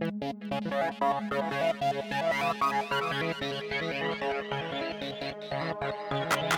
Thank you.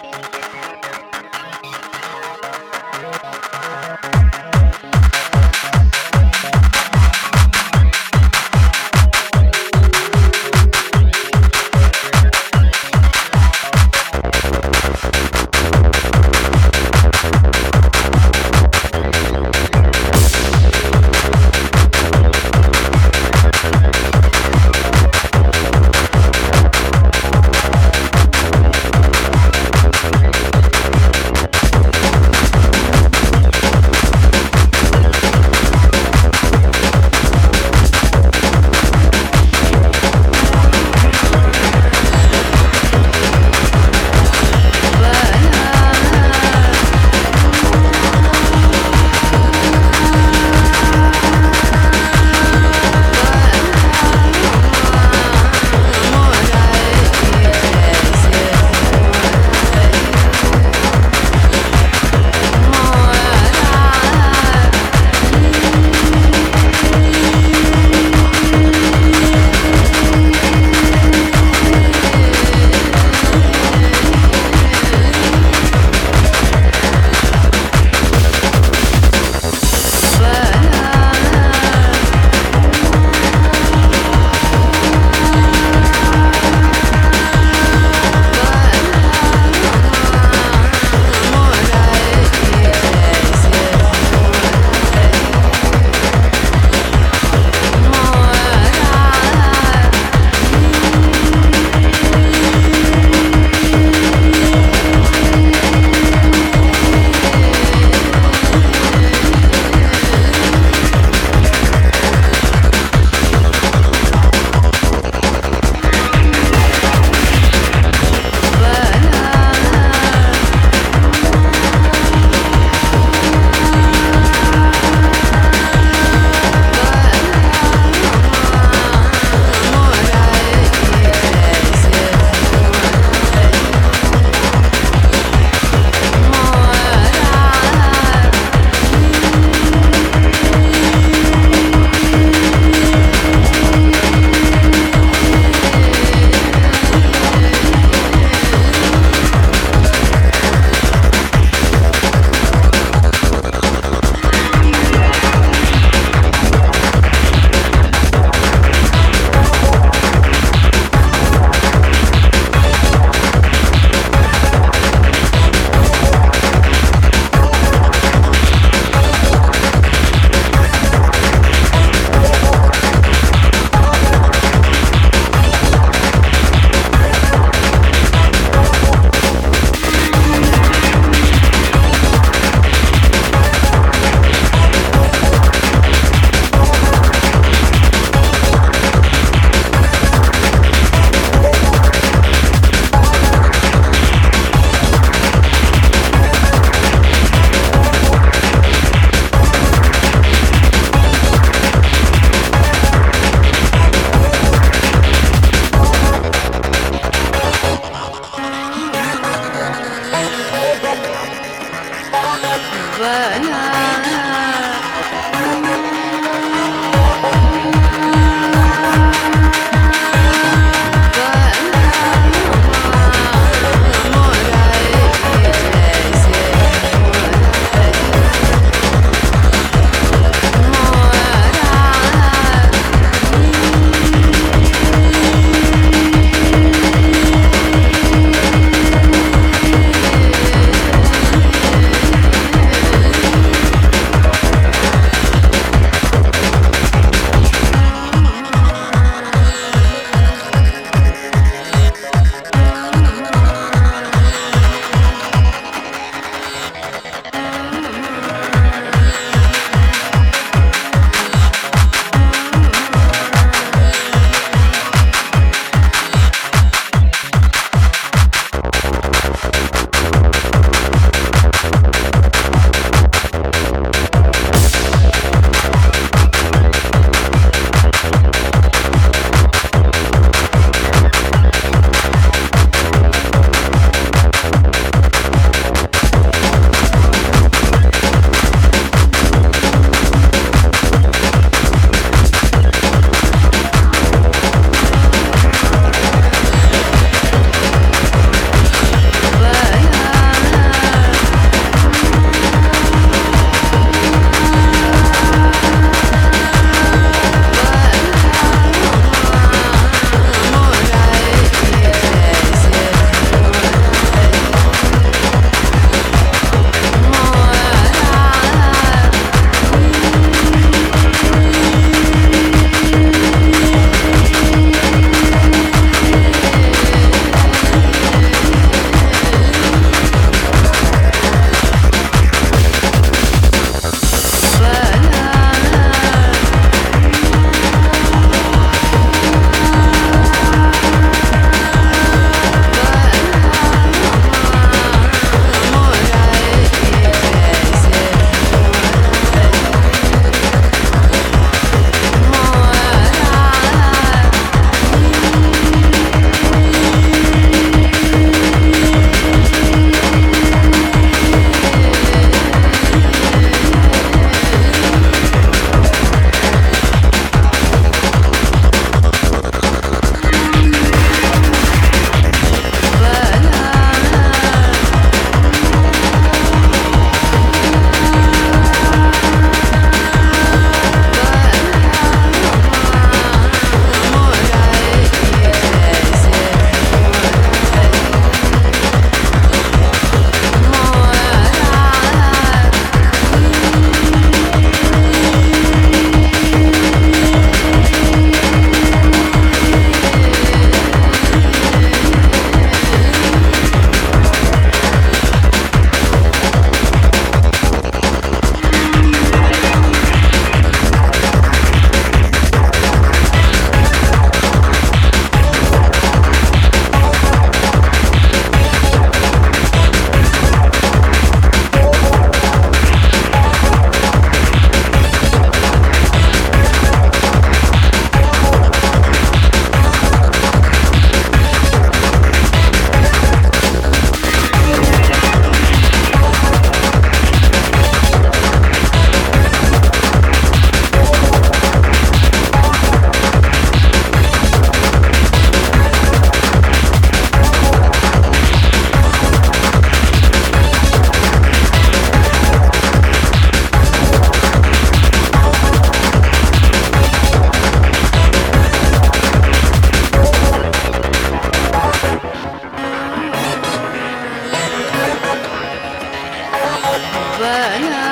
ಶಿವನಾ